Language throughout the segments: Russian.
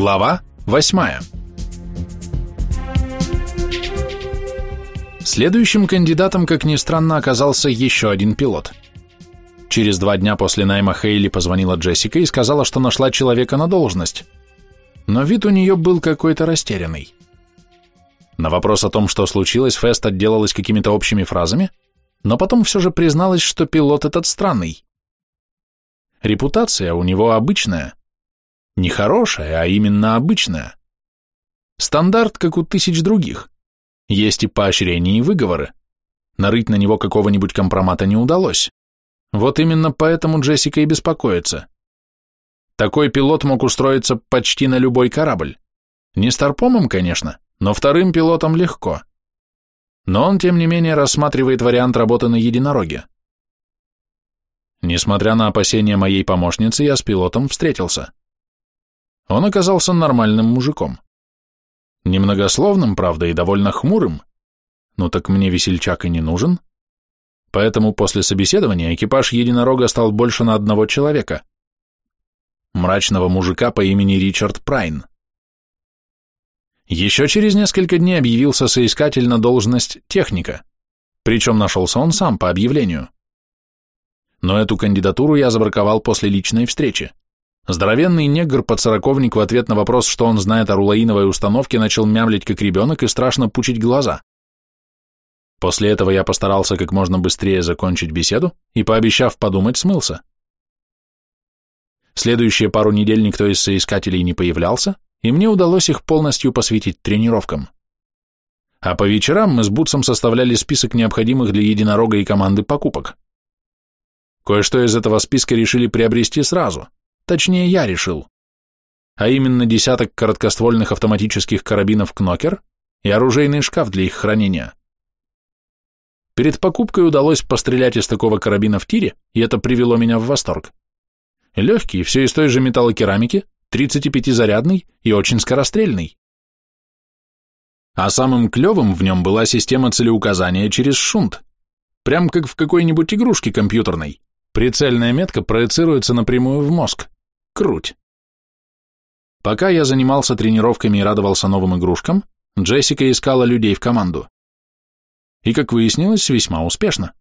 Глава восьмая. Следующим кандидатом, как ни странно, оказался еще один пилот. Через два дня после найма Хейли позвонила Джессика и сказала, что нашла человека на должность. Но вид у нее был какой-то растерянный. На вопрос о том, что случилось, Фест отделалась какими-то общими фразами, но потом все же призналась, что пилот этот странный. Репутация у него обычная. Не хорошая, а именно обычная. Стандарт, как у тысяч других. Есть и поощрения, и выговоры. Нарыть на него какого-нибудь компромата не удалось. Вот именно поэтому Джессика и беспокоится. Такой пилот мог устроиться почти на любой корабль. Не старпомом, конечно, но вторым пилотом легко. Но он, тем не менее, рассматривает вариант работы на единороге. Несмотря на опасения моей помощницы, я с пилотом встретился. Он оказался нормальным мужиком. Немногословным, правда, и довольно хмурым. Ну так мне весельчак и не нужен. Поэтому после собеседования экипаж единорога стал больше на одного человека. Мрачного мужика по имени Ричард Прайн. Еще через несколько дней объявился соискатель на должность техника, причем нашелся он сам по объявлению. Но эту кандидатуру я забраковал после личной встречи. Здоровенный негр-подсороковник в ответ на вопрос, что он знает о рулаиновой установке, начал мямлить как ребенок и страшно пучить глаза. После этого я постарался как можно быстрее закончить беседу и, пообещав подумать, смылся. Следующие пару недель никто из соискателей не появлялся, и мне удалось их полностью посвятить тренировкам. А по вечерам мы с Бутсом составляли список необходимых для единорога и команды покупок. Кое-что из этого списка решили приобрести сразу, точнее я решил, а именно десяток короткоствольных автоматических карабинов «Кнокер» и оружейный шкаф для их хранения. Перед покупкой удалось пострелять из такого карабина в тире, и это привело меня в восторг. Легкий, все из той же металлокерамики, 35-зарядный и очень скорострельный. А самым клевым в нем была система целеуказания через шунт. Прям как в какой-нибудь игрушке компьютерной. Прицельная метка проецируется напрямую в мозг. Круть. Пока я занимался тренировками и радовался новым игрушкам, Джессика искала людей в команду. И, как выяснилось, весьма успешно.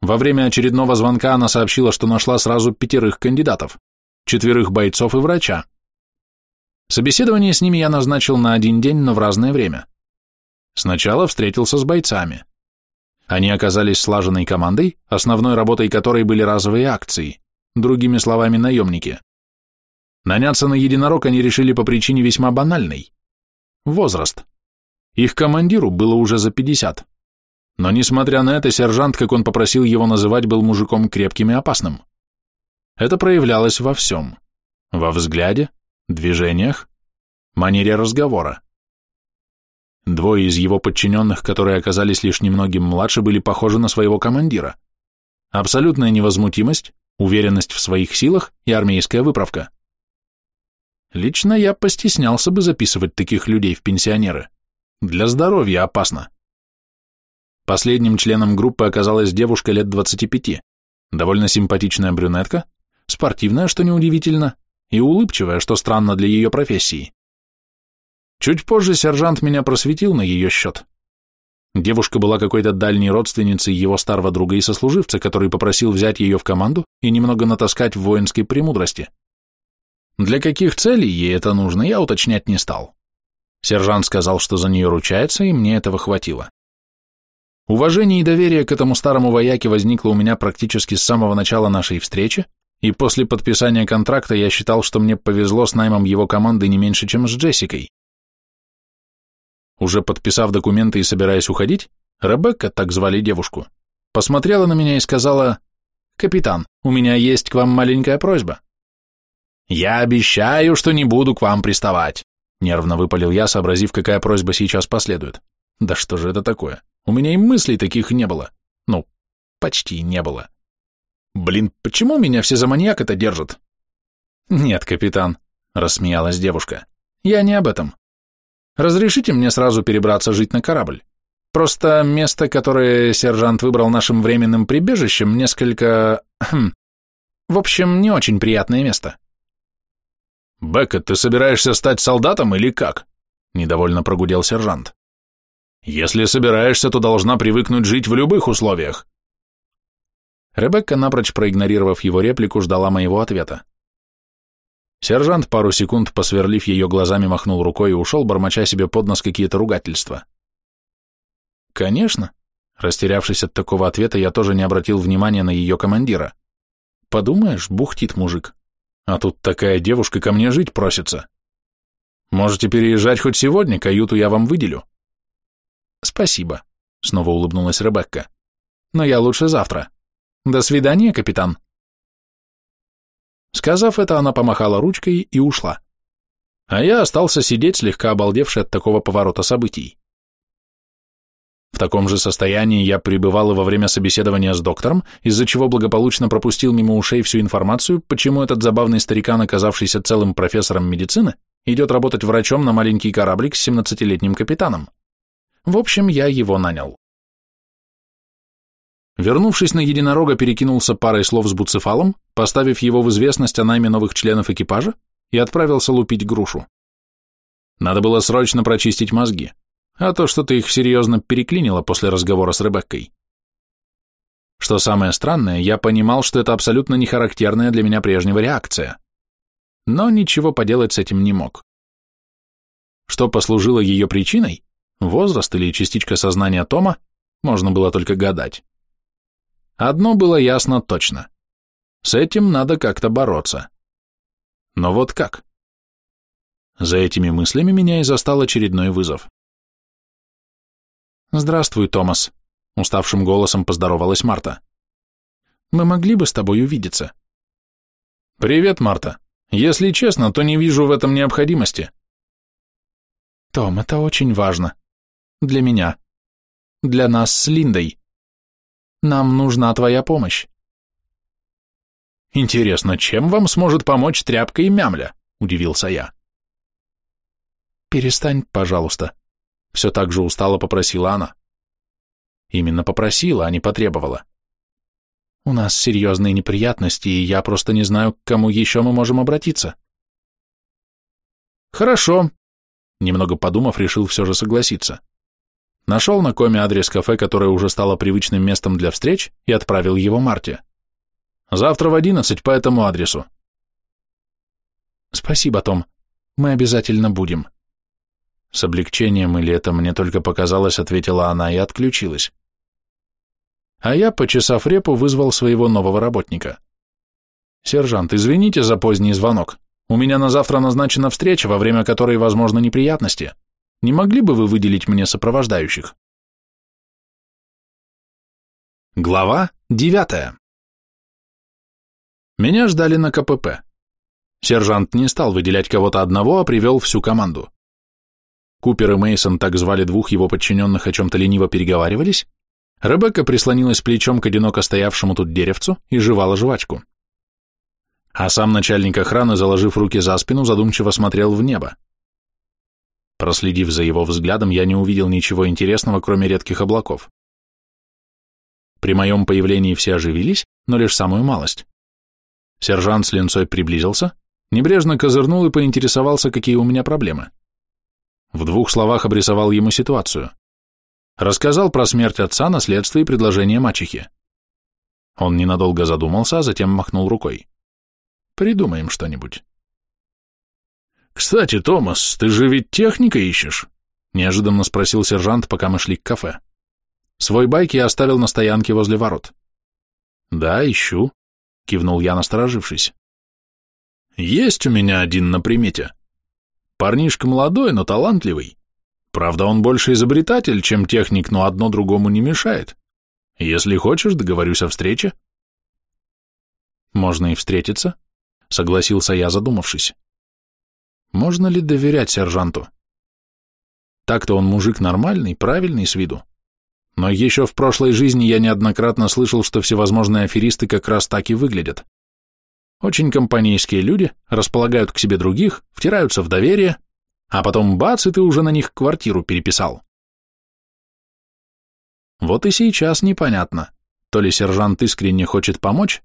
Во время очередного звонка она сообщила, что нашла сразу пятерых кандидатов четверых бойцов и врача. Собеседование с ними я назначил на один день, но в разное время. Сначала встретился с бойцами. Они оказались слаженной командой, основной работой которой были разовые акции, другими словами, наемники. Наняться на единорог они решили по причине весьма банальной. Возраст. Их командиру было уже за 50. Но несмотря на это, сержант, как он попросил его называть, был мужиком крепким и опасным. Это проявлялось во всем. Во взгляде, движениях, манере разговора. Двое из его подчиненных, которые оказались лишь немногим младше, были похожи на своего командира. Абсолютная невозмутимость, уверенность в своих силах и армейская выправка. Лично я постеснялся бы записывать таких людей в пенсионеры. Для здоровья опасно. Последним членом группы оказалась девушка лет 25, довольно симпатичная брюнетка, спортивная, что неудивительно, и улыбчивая, что странно для ее профессии. Чуть позже сержант меня просветил на ее счет. Девушка была какой-то дальней родственницей его старого друга и сослуживца, который попросил взять ее в команду и немного натаскать в воинской премудрости. Для каких целей ей это нужно, я уточнять не стал. Сержант сказал, что за нее ручается, и мне этого хватило. Уважение и доверие к этому старому вояке возникло у меня практически с самого начала нашей встречи, и после подписания контракта я считал, что мне повезло с наймом его команды не меньше, чем с Джессикой. Уже подписав документы и собираясь уходить, Ребекка, так звали девушку, посмотрела на меня и сказала, «Капитан, у меня есть к вам маленькая просьба». «Я обещаю, что не буду к вам приставать», нервно выпалил я, сообразив, какая просьба сейчас последует. «Да что же это такое? У меня и мыслей таких не было. Ну, почти не было». Блин, почему меня все за маньяк-то держат? Нет, капитан, рассмеялась девушка. Я не об этом. Разрешите мне сразу перебраться жить на корабль? Просто место, которое сержант выбрал нашим временным прибежищем, несколько... В общем, не очень приятное место. «Бекка, ты собираешься стать солдатом или как?» — недовольно прогудел сержант. «Если собираешься, то должна привыкнуть жить в любых условиях». Ребекка, напрочь проигнорировав его реплику, ждала моего ответа. Сержант, пару секунд посверлив ее глазами, махнул рукой и ушел, бормоча себе под нос какие-то ругательства. «Конечно», Растерявшись от такого ответа, я тоже не обратил внимания на ее командира. Подумаешь, бухтит мужик. А тут такая девушка ко мне жить просится. Можете переезжать хоть сегодня, каюту я вам выделю. Спасибо, снова улыбнулась Ребекка. Но я лучше завтра. До свидания, капитан. Сказав это, она помахала ручкой и ушла. А я остался сидеть, слегка обалдевший от такого поворота событий. В таком же состоянии я пребывал и во время собеседования с доктором, из-за чего благополучно пропустил мимо ушей всю информацию, почему этот забавный старикан, оказавшийся целым профессором медицины, идет работать врачом на маленький кораблик с 17-летним капитаном. В общем, я его нанял. Вернувшись на единорога, перекинулся парой слов с Буцефалом, поставив его в известность о найме новых членов экипажа и отправился лупить грушу. Надо было срочно прочистить мозги а то что-то их серьезно переклинило после разговора с Ребеккой. Что самое странное, я понимал, что это абсолютно не характерная для меня прежнего реакция. Но ничего поделать с этим не мог. Что послужило ее причиной, возраст или частичка сознания Тома, можно было только гадать. Одно было ясно точно. С этим надо как-то бороться. Но вот как? За этими мыслями меня и застал очередной вызов. «Здравствуй, Томас», — уставшим голосом поздоровалась Марта. «Мы могли бы с тобой увидеться?» «Привет, Марта. Если честно, то не вижу в этом необходимости». «Том, это очень важно. Для меня. Для нас с Линдой. Нам нужна твоя помощь». «Интересно, чем вам сможет помочь тряпка и мямля?» — удивился я. «Перестань, пожалуйста», все так же устало попросила она. Именно попросила, а не потребовала. У нас серьезные неприятности, и я просто не знаю, к кому еще мы можем обратиться. Хорошо. Немного подумав, решил все же согласиться. Нашел на коме адрес кафе, которое уже стало привычным местом для встреч, и отправил его Марте. Завтра в одиннадцать по этому адресу. Спасибо, Том. Мы обязательно будем. С облегчением или это мне только показалось, ответила она и отключилась. А я, почесав репу, вызвал своего нового работника. «Сержант, извините за поздний звонок. У меня на завтра назначена встреча, во время которой возможны неприятности. Не могли бы вы выделить мне сопровождающих?» Глава девятая. Меня ждали на КПП. Сержант не стал выделять кого-то одного, а привел всю команду. Купер и Мейсон, так звали двух его подчиненных, о чем-то лениво переговаривались. Ребекка прислонилась плечом к одиноко стоявшему тут деревцу и жевала жвачку. А сам начальник охраны, заложив руки за спину, задумчиво смотрел в небо. Проследив за его взглядом, я не увидел ничего интересного, кроме редких облаков. При моем появлении все оживились, но лишь самую малость. Сержант с линцой приблизился, небрежно козырнул и поинтересовался, какие у меня проблемы. В двух словах обрисовал ему ситуацию. Рассказал про смерть отца, наследство и предложение мачехи. Он ненадолго задумался, а затем махнул рукой. Придумаем что-нибудь. «Кстати, Томас, ты же ведь техника ищешь?» Неожиданно спросил сержант, пока мы шли к кафе. Свой байк я оставил на стоянке возле ворот. «Да, ищу», — кивнул я, насторожившись. «Есть у меня один на примете. Парнишка молодой, но талантливый. Правда, он больше изобретатель, чем техник, но одно другому не мешает. Если хочешь, договорюсь о встрече. Можно и встретиться, согласился я, задумавшись. Можно ли доверять сержанту? Так-то он мужик нормальный, правильный с виду. Но еще в прошлой жизни я неоднократно слышал, что всевозможные аферисты как раз так и выглядят. Очень компанейские люди, располагают к себе других, втираются в доверие, а потом бац, и ты уже на них квартиру переписал. Вот и сейчас непонятно, то ли сержант искренне хочет помочь,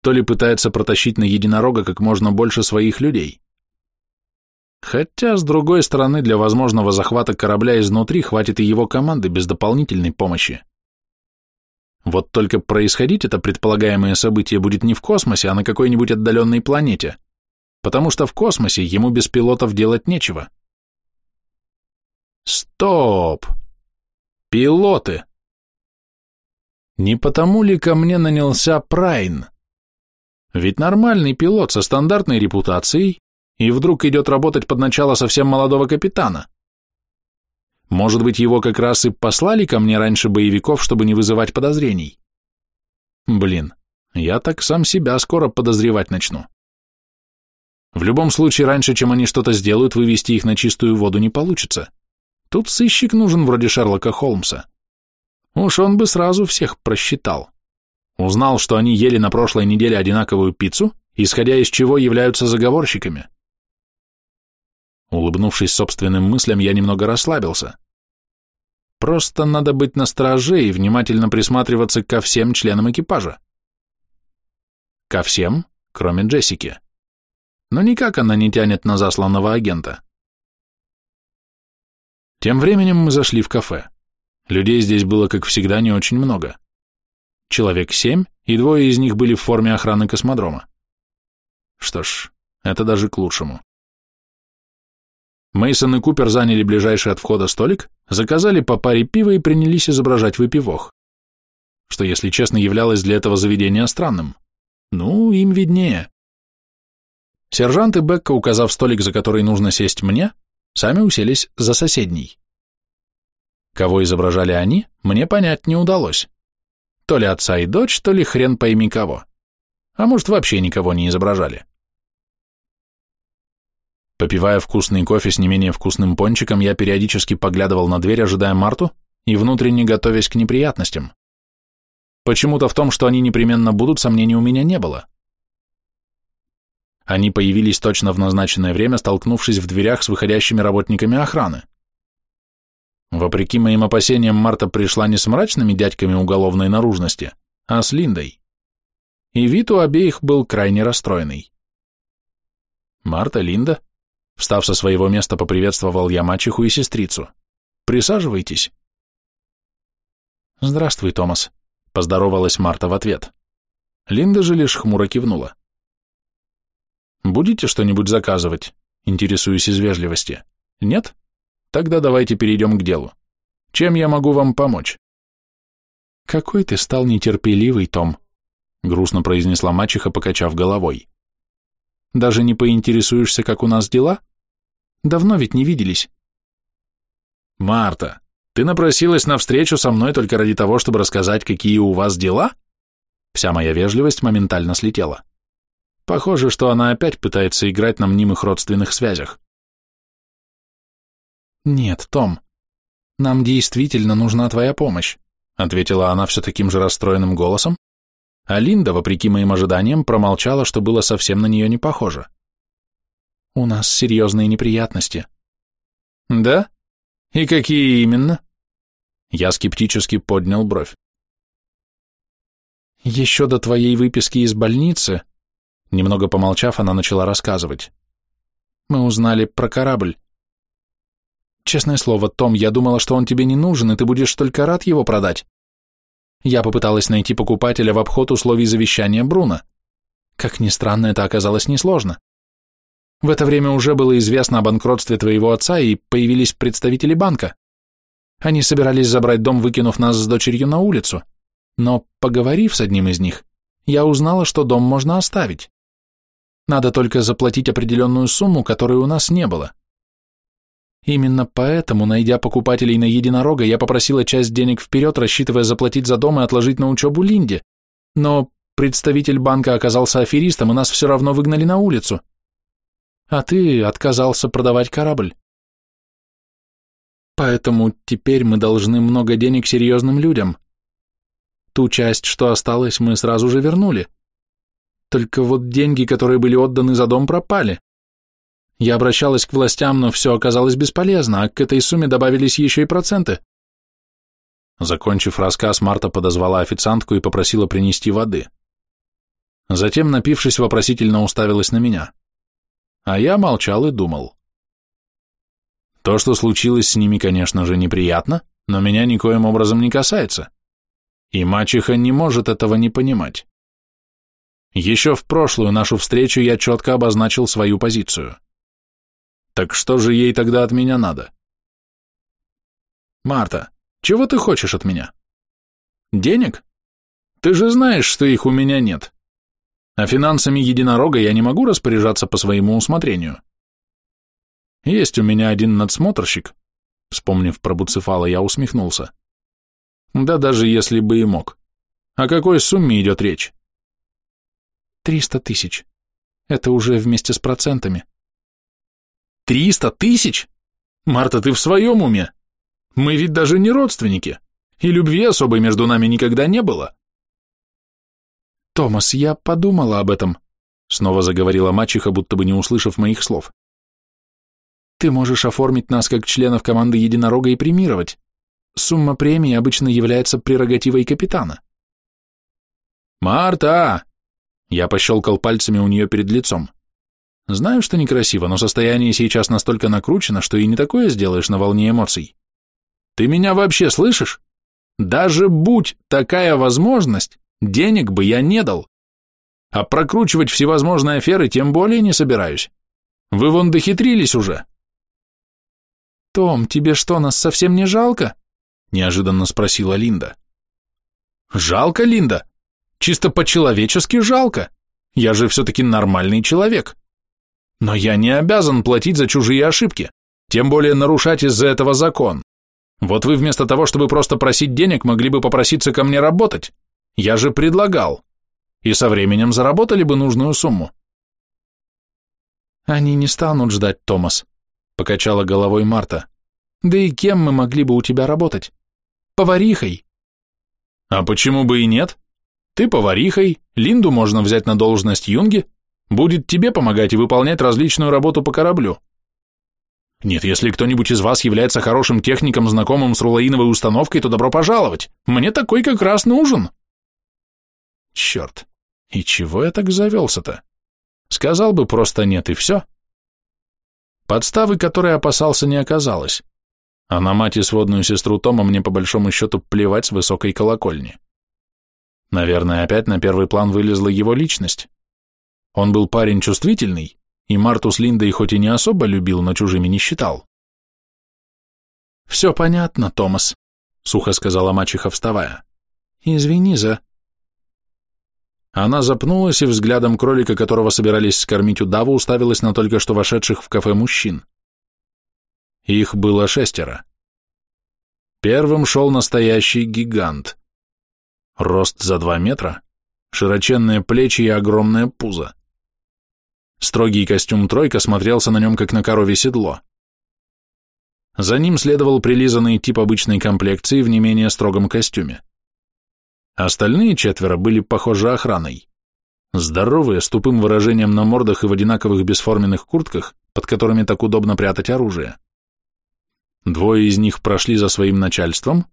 то ли пытается протащить на единорога как можно больше своих людей. Хотя, с другой стороны, для возможного захвата корабля изнутри хватит и его команды без дополнительной помощи. Вот только происходить это предполагаемое событие будет не в космосе, а на какой-нибудь отдаленной планете, потому что в космосе ему без пилотов делать нечего. Стоп! Пилоты! Не потому ли ко мне нанялся Прайн? Ведь нормальный пилот со стандартной репутацией и вдруг идет работать под начало совсем молодого капитана. Может быть, его как раз и послали ко мне раньше боевиков, чтобы не вызывать подозрений? Блин, я так сам себя скоро подозревать начну. В любом случае, раньше, чем они что-то сделают, вывести их на чистую воду не получится. Тут сыщик нужен вроде Шерлока Холмса. Уж он бы сразу всех просчитал. Узнал, что они ели на прошлой неделе одинаковую пиццу, исходя из чего являются заговорщиками. Улыбнувшись собственным мыслям, я немного расслабился. Просто надо быть настороже и внимательно присматриваться ко всем членам экипажа. Ко всем, кроме Джессики. Но никак она не тянет на засланного агента. Тем временем мы зашли в кафе. Людей здесь было, как всегда, не очень много. Человек семь, и двое из них были в форме охраны космодрома. Что ж, это даже к лучшему. Мейсон и Купер заняли ближайший от входа столик, заказали по паре пива и принялись изображать выпивох, что, если честно, являлось для этого заведения странным. Ну, им виднее. Сержант и Бекка, указав столик, за который нужно сесть мне, сами уселись за соседний. Кого изображали они, мне понять не удалось. То ли отца и дочь, то ли хрен пойми кого. А может, вообще никого не изображали. Попивая вкусный кофе с не менее вкусным пончиком, я периодически поглядывал на дверь, ожидая Марту, и внутренне готовясь к неприятностям. Почему-то в том, что они непременно будут, сомнений у меня не было. Они появились точно в назначенное время, столкнувшись в дверях с выходящими работниками охраны. Вопреки моим опасениям, Марта пришла не с мрачными дядьками уголовной наружности, а с Линдой. И вид у обеих был крайне расстроенный. Марта, Линда, Встав со своего места, поприветствовал я мачеху и сестрицу. «Присаживайтесь». «Здравствуй, Томас», — поздоровалась Марта в ответ. Линда же лишь хмуро кивнула. «Будете что-нибудь заказывать?» — интересуюсь из вежливости. «Нет? Тогда давайте перейдем к делу. Чем я могу вам помочь?» «Какой ты стал нетерпеливый, Том», — грустно произнесла мачеха, покачав головой. «Даже не поинтересуешься, как у нас дела?» Давно ведь не виделись. Марта, ты напросилась на встречу со мной только ради того, чтобы рассказать, какие у вас дела? Вся моя вежливость моментально слетела. Похоже, что она опять пытается играть на мнимых родственных связях. Нет, Том, нам действительно нужна твоя помощь, ответила она все таким же расстроенным голосом, а Линда, вопреки моим ожиданиям, промолчала, что было совсем на нее не похоже. У нас серьезные неприятности. Да? И какие именно? Я скептически поднял бровь. Еще до твоей выписки из больницы, немного помолчав, она начала рассказывать. Мы узнали про корабль. Честное слово, Том, я думала, что он тебе не нужен, и ты будешь только рад его продать. Я попыталась найти покупателя в обход условий завещания Бруна. Как ни странно, это оказалось несложно. В это время уже было известно о банкротстве твоего отца, и появились представители банка. Они собирались забрать дом, выкинув нас с дочерью на улицу. Но, поговорив с одним из них, я узнала, что дом можно оставить. Надо только заплатить определенную сумму, которой у нас не было. Именно поэтому, найдя покупателей на единорога, я попросила часть денег вперед, рассчитывая заплатить за дом и отложить на учебу Линде. Но представитель банка оказался аферистом, и нас все равно выгнали на улицу а ты отказался продавать корабль. Поэтому теперь мы должны много денег серьезным людям. Ту часть, что осталось, мы сразу же вернули. Только вот деньги, которые были отданы за дом, пропали. Я обращалась к властям, но все оказалось бесполезно, а к этой сумме добавились еще и проценты. Закончив рассказ, Марта подозвала официантку и попросила принести воды. Затем, напившись, вопросительно уставилась на меня. А я молчал и думал. То, что случилось с ними, конечно же, неприятно, но меня никоим образом не касается. И мачеха не может этого не понимать. Еще в прошлую нашу встречу я четко обозначил свою позицию. Так что же ей тогда от меня надо? Марта, чего ты хочешь от меня? Денег? Ты же знаешь, что их у меня нет. А финансами единорога я не могу распоряжаться по своему усмотрению. Есть у меня один надсмотрщик. Вспомнив про Буцефала, я усмехнулся. Да даже если бы и мог. О какой сумме идет речь? Триста тысяч. Это уже вместе с процентами. Триста тысяч? Марта, ты в своем уме? Мы ведь даже не родственники, и любви особой между нами никогда не было. Томас, я подумала об этом, снова заговорила мачеха, будто бы не услышав моих слов. Ты можешь оформить нас как членов команды Единорога и премировать. Сумма премии обычно является прерогативой капитана. «Марта!» Я пощелкал пальцами у нее перед лицом. Знаю, что некрасиво, но состояние сейчас настолько накручено, что и не такое сделаешь на волне эмоций. Ты меня вообще слышишь? Даже будь такая возможность, денег бы я не дал. А прокручивать всевозможные аферы тем более не собираюсь. Вы вон дохитрились уже. «Том, тебе что, нас совсем не жалко?» – неожиданно спросила Линда. «Жалко, Линда? Чисто по-человечески жалко. Я же все-таки нормальный человек. Но я не обязан платить за чужие ошибки, тем более нарушать из-за этого закон. Вот вы вместо того, чтобы просто просить денег, могли бы попроситься ко мне работать. Я же предлагал. И со временем заработали бы нужную сумму». «Они не станут ждать, Томас», — покачала головой Марта. «Да и кем мы могли бы у тебя работать? Поварихой». «А почему бы и нет? Ты поварихой, Линду можно взять на должность юнги, будет тебе помогать и выполнять различную работу по кораблю. Нет, если кто-нибудь из вас является хорошим техником, знакомым с рулаиновой установкой, то добро пожаловать. Мне такой как раз нужен». Черт, и чего я так завелся-то? Сказал бы просто нет и все. Подставы, которой опасался, не оказалось. А на мать и сводную сестру Тома мне по большому счету плевать с высокой колокольни. Наверное, опять на первый план вылезла его личность. Он был парень чувствительный, и Марту с Линдой хоть и не особо любил, но чужими не считал. «Все понятно, Томас», — сухо сказала мачеха, вставая. «Извини за...» Она запнулась и взглядом кролика, которого собирались скормить удаву, уставилась на только что вошедших в кафе мужчин. Их было шестеро. Первым шел настоящий гигант. Рост за два метра, широченные плечи и огромное пузо. Строгий костюм тройка смотрелся на нем, как на корове седло. За ним следовал прилизанный тип обычной комплекции в не менее строгом костюме. Остальные четверо были похожи охраной. Здоровые, с тупым выражением на мордах и в одинаковых бесформенных куртках, под которыми так удобно прятать оружие. Двое из них прошли за своим начальством,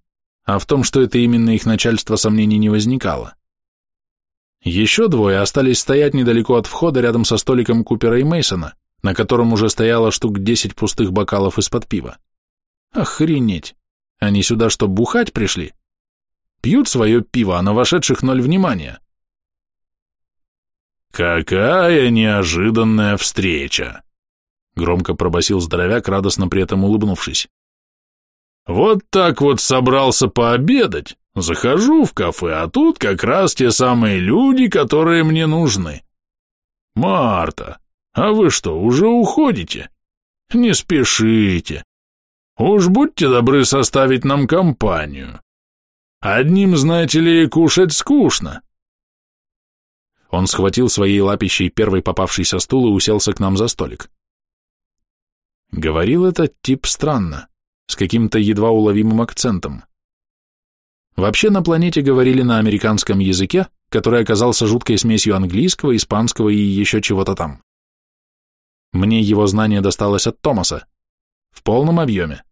а в том, что это именно их начальство, сомнений не возникало. Еще двое остались стоять недалеко от входа рядом со столиком Купера и Мейсона, на котором уже стояло штук десять пустых бокалов из-под пива. Охренеть! Они сюда что, бухать пришли? Пьют свое пиво, а на вошедших ноль внимания. «Какая неожиданная встреча!» Громко пробасил здоровяк, радостно при этом улыбнувшись. «Вот так вот собрался пообедать, захожу в кафе, а тут как раз те самые люди, которые мне нужны. Марта, а вы что, уже уходите? Не спешите. Уж будьте добры составить нам компанию. Одним, знаете ли, кушать скучно. Он схватил своей лапищей первый попавшийся стул и уселся к нам за столик. Говорил этот тип странно, с каким-то едва уловимым акцентом. Вообще на планете говорили на американском языке, который оказался жуткой смесью английского, испанского и еще чего-то там. Мне его знание досталось от Томаса, в полном объеме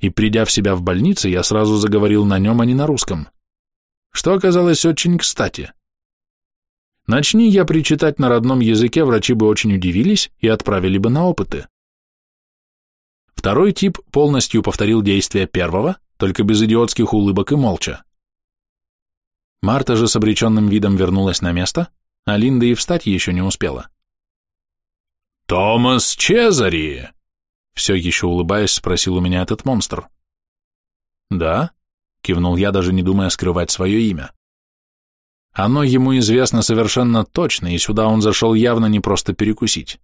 и, придя в себя в больнице, я сразу заговорил на нем, а не на русском, что оказалось очень кстати. Начни я причитать на родном языке, врачи бы очень удивились и отправили бы на опыты. Второй тип полностью повторил действия первого, только без идиотских улыбок и молча. Марта же с обреченным видом вернулась на место, а Линда и встать еще не успела. «Томас Чезари!» Все еще улыбаясь, спросил у меня этот монстр. «Да?» — кивнул я, даже не думая скрывать свое имя. Оно ему известно совершенно точно, и сюда он зашел явно не просто перекусить.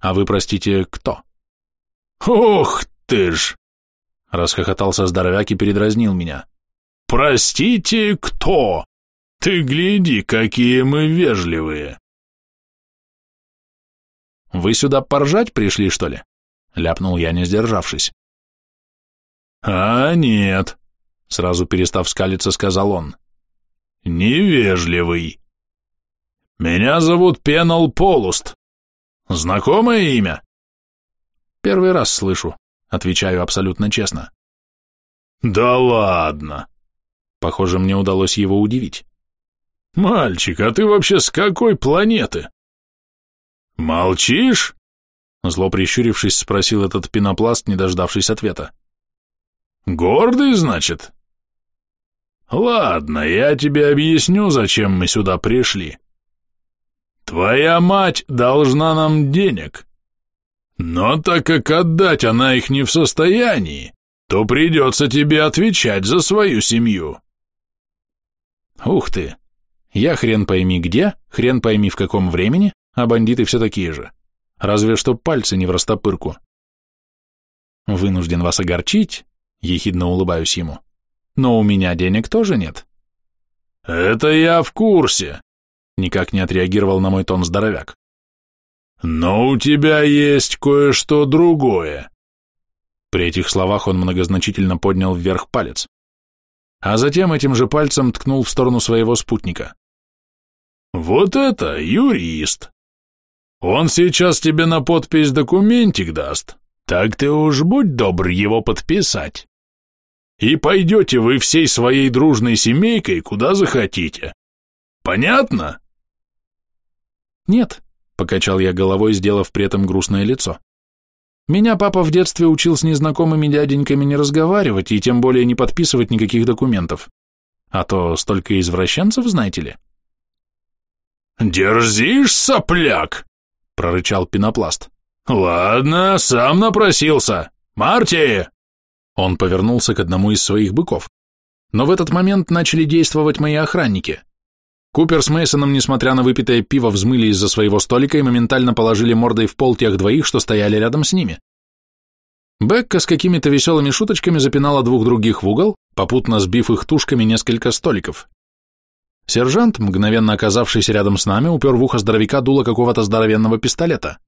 А вы, простите, кто? Ух ты ж! Расхохотался здоровяк и передразнил меня. Простите, кто? Ты гляди, какие мы вежливые. Вы сюда поржать пришли, что ли? Ляпнул я, не сдержавшись. А нет, сразу перестав скалиться, сказал он невежливый. Меня зовут Пенал Полуст. Знакомое имя? Первый раз слышу, отвечаю абсолютно честно. Да ладно. Похоже, мне удалось его удивить. Мальчик, а ты вообще с какой планеты? Молчишь? Зло прищурившись, спросил этот пенопласт, не дождавшись ответа. Гордый, значит? Ладно, я тебе объясню, зачем мы сюда пришли. Твоя мать должна нам денег. Но так как отдать она их не в состоянии, то придется тебе отвечать за свою семью. Ух ты! Я хрен пойми где, хрен пойми в каком времени, а бандиты все такие же. Разве что пальцы не в растопырку. Вынужден вас огорчить, ехидно улыбаюсь ему. Но у меня денег тоже нет. Это я в курсе, никак не отреагировал на мой тон здоровяк. Но у тебя есть кое-что другое. При этих словах он многозначительно поднял вверх палец, а затем этим же пальцем ткнул в сторону своего спутника. Вот это юрист. Он сейчас тебе на подпись документик даст, так ты уж будь добр его подписать и пойдете вы всей своей дружной семейкой куда захотите. Понятно? Нет, покачал я головой, сделав при этом грустное лицо. Меня папа в детстве учил с незнакомыми дяденьками не разговаривать и тем более не подписывать никаких документов. А то столько извращенцев, знаете ли. «Дерзишь, сопляк!» — прорычал пенопласт. «Ладно, сам напросился. Марти, он повернулся к одному из своих быков. Но в этот момент начали действовать мои охранники. Купер с Мейсоном, несмотря на выпитое пиво, взмыли из-за своего столика и моментально положили мордой в пол тех двоих, что стояли рядом с ними. Бекка с какими-то веселыми шуточками запинала двух других в угол, попутно сбив их тушками несколько столиков. Сержант, мгновенно оказавшийся рядом с нами, упер в ухо здоровяка дуло какого-то здоровенного пистолета.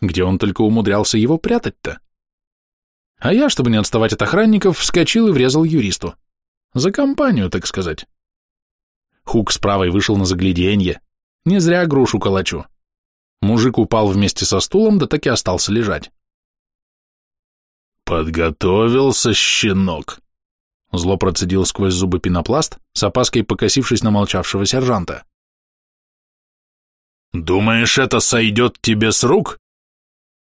Где он только умудрялся его прятать-то? А я, чтобы не отставать от охранников, вскочил и врезал юристу. За компанию, так сказать. Хук с правой вышел на загляденье. Не зря грушу калачу. Мужик упал вместе со стулом, да так и остался лежать. «Подготовился, щенок!» Зло процедил сквозь зубы пенопласт, с опаской покосившись на молчавшего сержанта. «Думаешь, это сойдет тебе с рук?»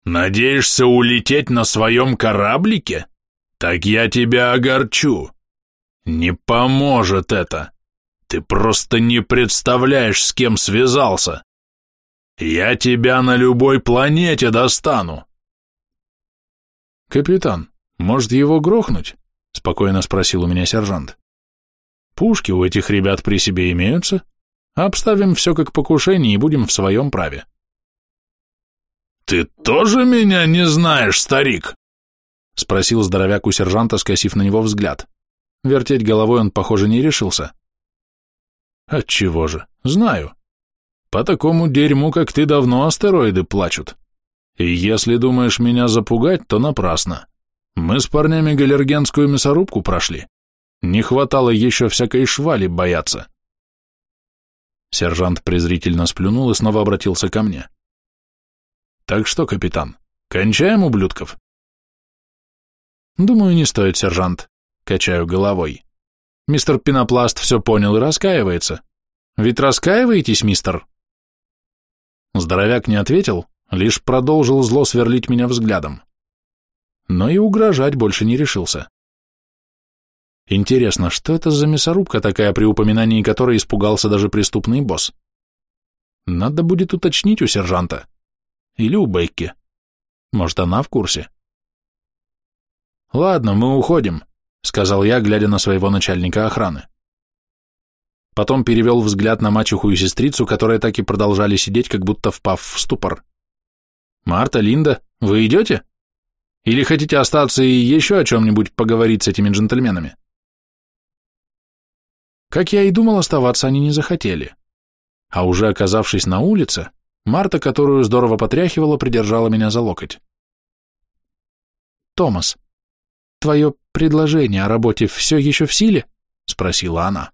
Надеешься улететь на своем кораблике? Так я тебя огорчу. Не поможет это. Ты просто не представляешь, с кем связался. Я тебя на любой планете достану. Капитан, может его грохнуть? Спокойно спросил у меня сержант. Пушки у этих ребят при себе имеются. Обставим все как покушение и будем в своем праве. «Ты тоже меня не знаешь, старик?» — спросил здоровяк у сержанта, скосив на него взгляд. Вертеть головой он, похоже, не решился. «Отчего же? Знаю. По такому дерьму, как ты, давно астероиды плачут. И если думаешь меня запугать, то напрасно. Мы с парнями галергенскую мясорубку прошли. Не хватало еще всякой швали бояться». Сержант презрительно сплюнул и снова обратился ко мне. Так что, капитан, кончаем ублюдков? Думаю, не стоит, сержант. Качаю головой. Мистер Пенопласт все понял и раскаивается. Ведь раскаиваетесь, мистер? Здоровяк не ответил, лишь продолжил зло сверлить меня взглядом. но и угрожать больше не решился. Интересно, что это за мясорубка такая, при упоминании которой испугался даже преступный босс? Надо будет уточнить у сержанта. Или у Бекки. Может, она в курсе? «Ладно, мы уходим», — сказал я, глядя на своего начальника охраны. Потом перевел взгляд на мачеху и сестрицу, которые так и продолжали сидеть, как будто впав в ступор. «Марта, Линда, вы идете? Или хотите остаться и еще о чем-нибудь поговорить с этими джентльменами?» Как я и думал, оставаться они не захотели. А уже оказавшись на улице, Марта, которую здорово потряхивала, придержала меня за локоть. «Томас, твое предложение о работе все еще в силе?» — спросила она.